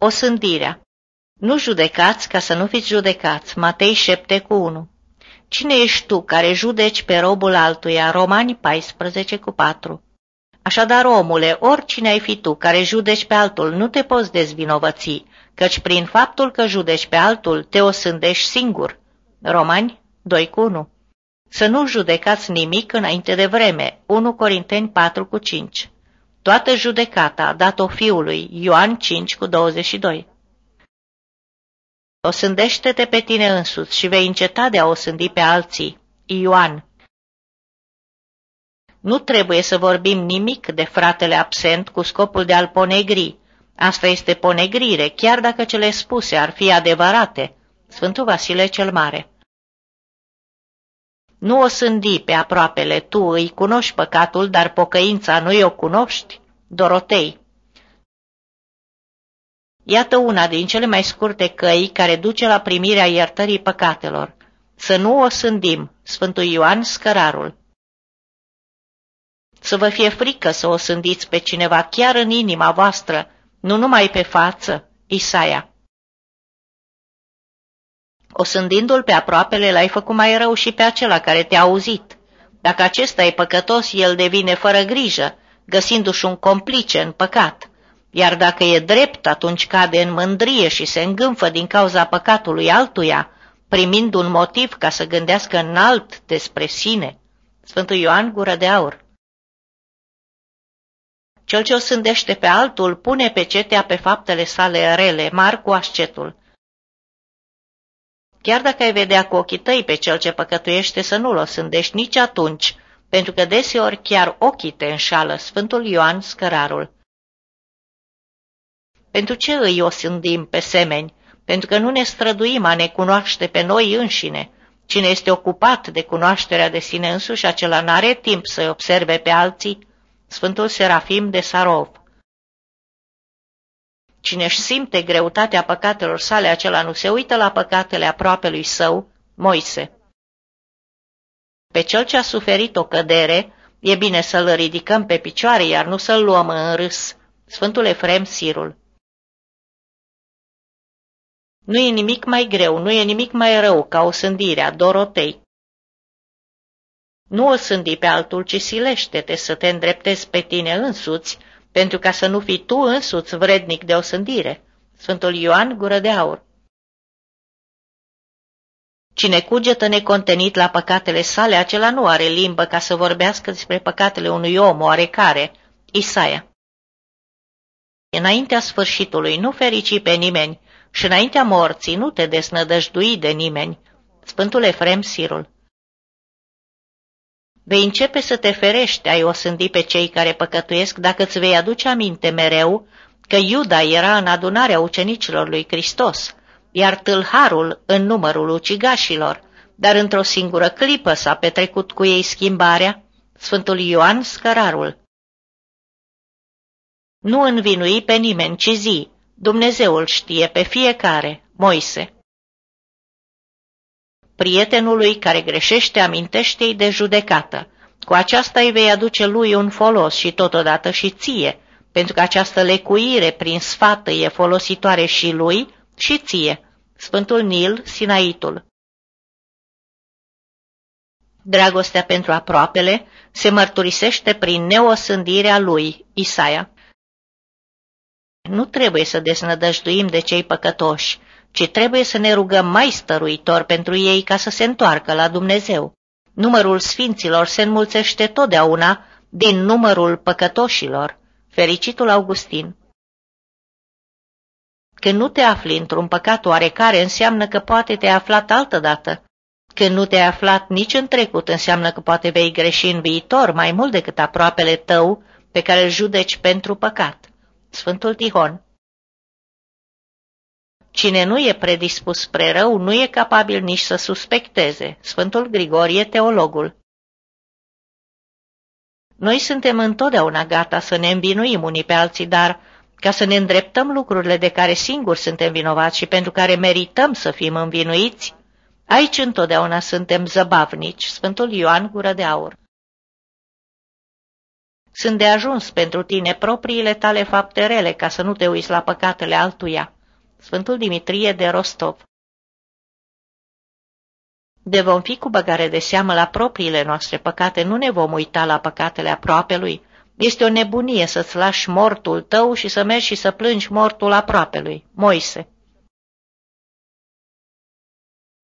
Osândirea Nu judecați ca să nu fiți judecați. Matei 7 cu 1 Cine ești tu care judeci pe robul altuia? Romani 14 cu 4 Așadar, omule, oricine ai fi tu care judeci pe altul, nu te poți dezvinovăți, căci prin faptul că judeci pe altul, te osândești singur. Romani 2 cu 1 Să nu judecați nimic înainte de vreme. 1 Corinteni 4 cu 5 Toată judecata a dat-o fiului, Ioan 5 cu 22. Osândește-te pe tine însuți și vei înceta de a osândi pe alții. Ioan Nu trebuie să vorbim nimic de fratele absent cu scopul de a-l ponegri. Asta este ponegrire, chiar dacă cele spuse ar fi adevărate. Sfântul Vasile cel Mare Nu o sândi pe aproapele, tu îi cunoști păcatul, dar pocăința nu o cunoști? Dorotei Iată una din cele mai scurte căi care duce la primirea iertării păcatelor. Să nu o sândim, Sfântul Ioan Scărarul. Să vă fie frică să o sândiți pe cineva chiar în inima voastră, nu numai pe față, Isaia. O sândindu-l pe aproapele, l-ai făcut mai rău și pe acela care te-a auzit. Dacă acesta e păcătos, el devine fără grijă, găsindu-și un complice în păcat iar dacă e drept, atunci cade în mândrie și se îngânfă din cauza păcatului altuia, primind un motiv ca să gândească înalt despre sine. Sfântul Ioan Gură de Aur Cel ce o sândește pe altul pune pe cetea pe faptele sale rele, Marcu ascetul. Chiar dacă ai vedea cu ochii tăi pe cel ce păcătuiește, să nu-l o sândești nici atunci, pentru că deseori chiar ochii te înșală, Sfântul Ioan Scărarul. Pentru ce îi osândim pe semeni? Pentru că nu ne străduim a ne cunoaște pe noi înșine. Cine este ocupat de cunoașterea de sine însuși, acela n-are timp să-i observe pe alții. Sfântul Serafim de Sarov Cine își simte greutatea păcatelor sale, acela nu se uită la păcatele aproapelui său, Moise. Pe cel ce a suferit o cădere, e bine să-l ridicăm pe picioare, iar nu să-l luăm în râs. Sfântul Efrem Sirul nu e nimic mai greu, nu e nimic mai rău ca o sândirea, Dorotei. Nu o sândi pe altul, ci silește-te să te îndreptezi pe tine însuți, pentru ca să nu fii tu însuți vrednic de o sândire. Sfântul Ioan, gură de aur. Cine cugetă necontenit la păcatele sale, acela nu are limbă ca să vorbească despre păcatele unui om oarecare. Isaia Înaintea sfârșitului nu ferici pe nimeni, și înaintea morții nu te desnădăjdui de nimeni. Sfântul Efrem Sirul Vei începe să te ferești, ai osândi pe cei care păcătuiesc, dacă îți vei aduce aminte mereu că Iuda era în adunarea ucenicilor lui Hristos, iar tâlharul în numărul ucigașilor, dar într-o singură clipă s-a petrecut cu ei schimbarea, Sfântul Ioan Scărarul. Nu învinui pe nimeni, ci zi, Dumnezeul știe pe fiecare, Moise. Prietenului care greșește amintește-i de judecată. Cu aceasta îi vei aduce lui un folos și totodată și ție, pentru că această lecuire prin sfată e folositoare și lui și ție. Sfântul Nil, Sinaitul Dragostea pentru aproapele se mărturisește prin neosândirea lui, Isaia. Nu trebuie să desnădăjduim de cei păcătoși, ci trebuie să ne rugăm mai stăruitor pentru ei ca să se întoarcă la Dumnezeu. Numărul sfinților se înmulțește totdeauna din numărul păcătoșilor. Fericitul Augustin Când nu te afli într-un păcat oarecare, înseamnă că poate te-ai aflat altădată. Când nu te-ai aflat nici în trecut, înseamnă că poate vei greși în viitor mai mult decât aproapele tău pe care îl judeci pentru păcat. Sfântul Tihon Cine nu e predispus spre rău, nu e capabil nici să suspecteze. Sfântul Grigorie, teologul Noi suntem întotdeauna gata să ne învinuim unii pe alții, dar ca să ne îndreptăm lucrurile de care singuri suntem vinovați și pentru care merităm să fim învinuiți, aici întotdeauna suntem zăbavnici. Sfântul Ioan Gură de Aur Sunt de ajuns pentru tine propriile tale fapte rele ca să nu te uiți la păcatele altuia. Sfântul Dimitrie de Rostov De vom fi cu băgare de seamă la propriile noastre păcate, nu ne vom uita la păcatele aproapelui. Este o nebunie să-ți lași mortul tău și să mergi și să plângi mortul aproapelui. Moise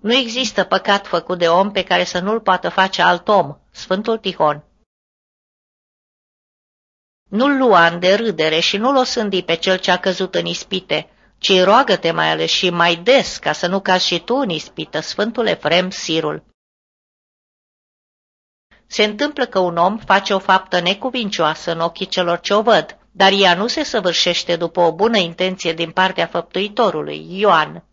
Nu există păcat făcut de om pe care să nu-l poată face alt om. Sfântul Tihon Nu-l lua în derâdere și nu-l osândi pe cel ce a căzut în ispite, ci roagă-te mai ales și mai des ca să nu cazi și tu în ispită, Sfântul Efrem Sirul. Se întâmplă că un om face o faptă necuvincioasă în ochii celor ce o văd, dar ea nu se săvârșește după o bună intenție din partea făptuitorului, Ioan.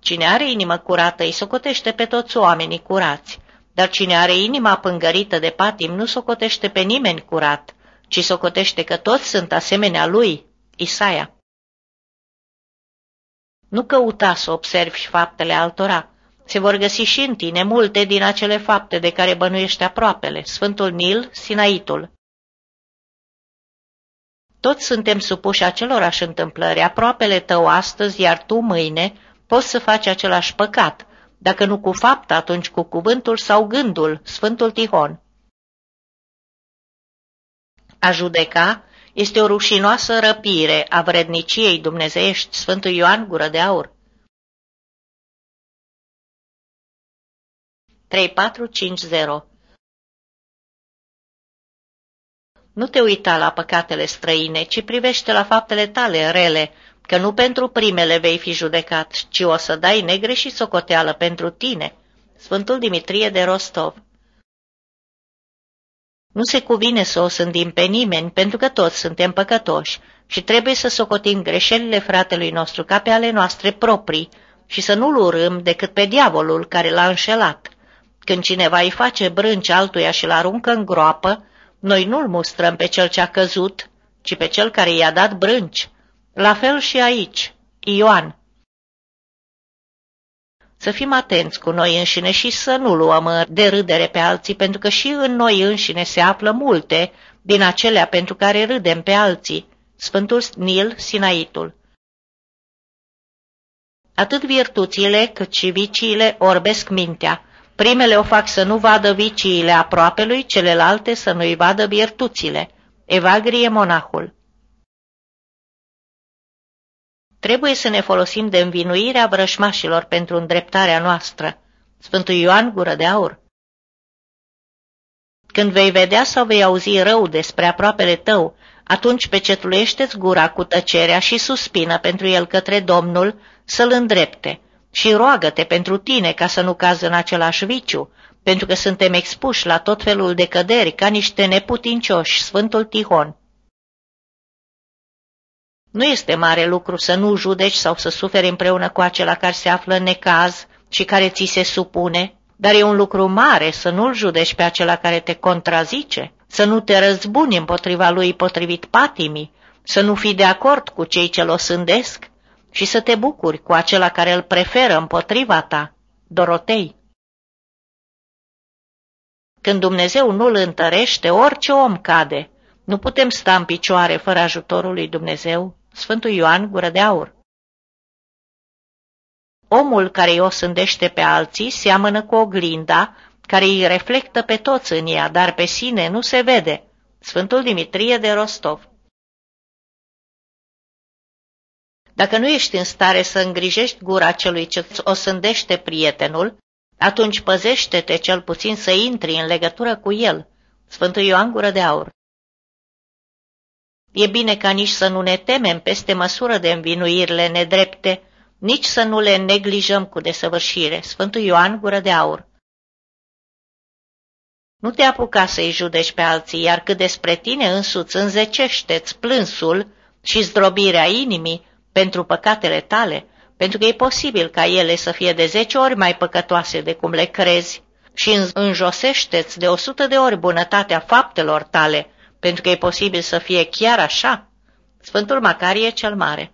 Cine are inimă curată îi socotește pe toți oamenii curați, dar cine are inima pângărită de patim nu socotește pe nimeni curat, ci socotește că toți sunt asemenea lui, Isaia. Nu căuta să observi faptele altora. Se vor găsi și în tine multe din acele fapte de care bănuiește aproapele, Sfântul Nil, Sinaitul. Toți suntem supuși acelorași întâmplări, aproapele tău astăzi, iar tu mâine poți să faci același păcat, dacă nu cu fapt, atunci cu cuvântul sau gândul, Sfântul Tihon. A judeca este o rușinoasă răpire a vredniciei dumnezeiești, Sfântul Ioan Gură de Aur. 3450 Nu te uita la păcatele străine, ci privește la faptele tale rele, că nu pentru primele vei fi judecat, ci o să dai negre și socoteală pentru tine. Sfântul Dimitrie de Rostov nu se cuvine să o sândim pe nimeni, pentru că toți suntem păcătoși și trebuie să socotim greșelile fratelui nostru ca pe ale noastre proprii și să nu-l urâm decât pe diavolul care l-a înșelat. Când cineva îi face brânci altuia și-l aruncă în groapă, noi nu-l mustrăm pe cel ce a căzut, ci pe cel care i-a dat brânci. La fel și aici, Ioan. Să fim atenți cu noi înșine și să nu luăm de râdere pe alții, pentru că și în noi înșine se află multe din acelea pentru care râdem pe alții. Sfântul Nil Sinaitul Atât virtuțile cât și viciile orbesc mintea. Primele o fac să nu vadă viciile aproapelui, celelalte să nu-i vadă virtuțile. Evagrie monahul Trebuie să ne folosim de învinuirea vrășmașilor pentru îndreptarea noastră. Sfântul Ioan Gură de Aur Când vei vedea sau vei auzi rău despre aproapele tău, atunci pecetulește-ți gura cu tăcerea și suspină pentru el către Domnul să-l îndrepte și roagă-te pentru tine ca să nu cazi în același viciu, pentru că suntem expuși la tot felul de căderi ca niște neputincioși, Sfântul Tihon. Nu este mare lucru să nu judeci sau să suferi împreună cu acela care se află în necaz și care ți se supune, dar e un lucru mare să nu-l judeci pe acela care te contrazice, să nu te răzbuni împotriva lui potrivit patimii, să nu fii de acord cu cei ce l sândesc și să te bucuri cu acela care îl preferă împotriva ta, Dorotei. Când Dumnezeu nu-l întărește, orice om cade. Nu putem sta în picioare fără ajutorul lui Dumnezeu. Sfântul Ioan Gură de Aur Omul care îi osândește pe alții seamănă cu oglinda care îi reflectă pe toți în ea, dar pe sine nu se vede. Sfântul Dimitrie de Rostov Dacă nu ești în stare să îngrijești gura celui ce îți osândește prietenul, atunci păzește-te cel puțin să intri în legătură cu el. Sfântul Ioan Gură de Aur E bine ca nici să nu ne temem peste măsură de învinuirile nedrepte, nici să nu le neglijăm cu desăvârșire. Sfântul Ioan, gură de aur. Nu te apuca să-i judeci pe alții, iar cât despre tine însuți înzecește-ți plânsul și zdrobirea inimii pentru păcatele tale, pentru că e posibil ca ele să fie de zece ori mai păcătoase de cum le crezi și înjosește-ți de o sută de ori bunătatea faptelor tale, pentru că e posibil să fie chiar așa. Sfântul Macarie cel Mare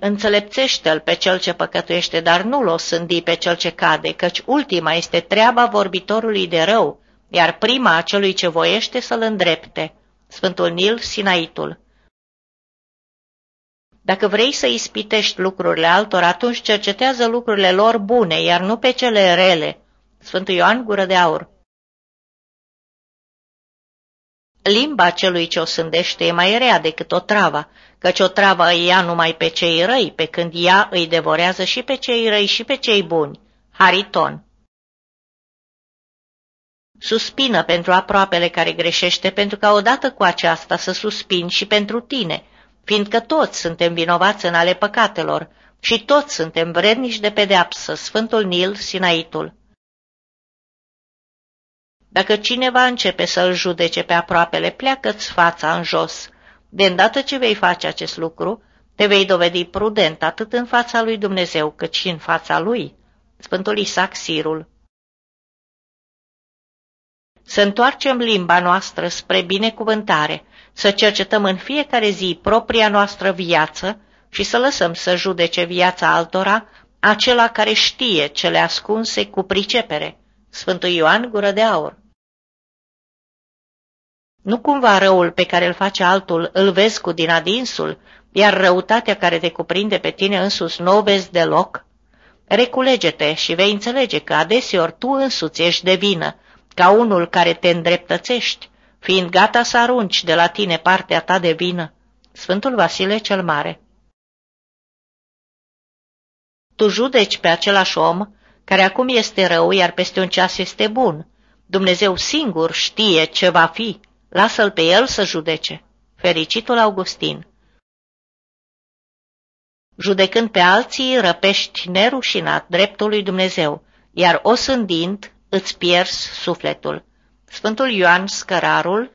Înțelepțește-l pe cel ce păcătuiește, dar nu-l o sândi pe cel ce cade, căci ultima este treaba vorbitorului de rău, iar prima a celui ce voiește să-l îndrepte. Sfântul Nil, Sinaitul. Dacă vrei să ispitești lucrurile altor, atunci cercetează lucrurile lor bune, iar nu pe cele rele. Sfântul Ioan, Gură de Aur. Limba celui ce o sândește e mai rea decât o travă, căci o travă îi ia numai pe cei răi, pe când ea îi devorează și pe cei răi și pe cei buni. Hariton Suspină pentru aproapele care greșește, pentru ca odată cu aceasta să suspin și pentru tine, fiindcă toți suntem vinovați în ale păcatelor și toți suntem vrednici de pedeapsă, Sfântul Nil, Sinaitul. Dacă cineva începe să-l judece pe aproapele, pleacă-ți fața în jos. De îndată ce vei face acest lucru, te vei dovedi prudent atât în fața lui Dumnezeu cât și în fața lui. Sfântul Isaac Sirul Să întoarcem limba noastră spre binecuvântare, să cercetăm în fiecare zi propria noastră viață și să lăsăm să judece viața altora acela care știe cele ascunse cu pricepere. Sfântul Ioan Gură de Aur nu cumva răul pe care îl face altul îl vezi cu din adinsul, iar răutatea care te cuprinde pe tine însuți nu o vezi deloc? Reculege-te și vei înțelege că adeseori tu însuți ești de vină, ca unul care te îndreptățești, fiind gata să arunci de la tine partea ta de vină. Sfântul Vasile cel Mare Tu judeci pe același om, care acum este rău, iar peste un ceas este bun. Dumnezeu singur știe ce va fi Lasă-l pe el să judece. Fericitul Augustin Judecând pe alții, răpești nerușinat dreptul lui Dumnezeu, iar o sândind, îți pierzi sufletul. Sfântul Ioan Scărarul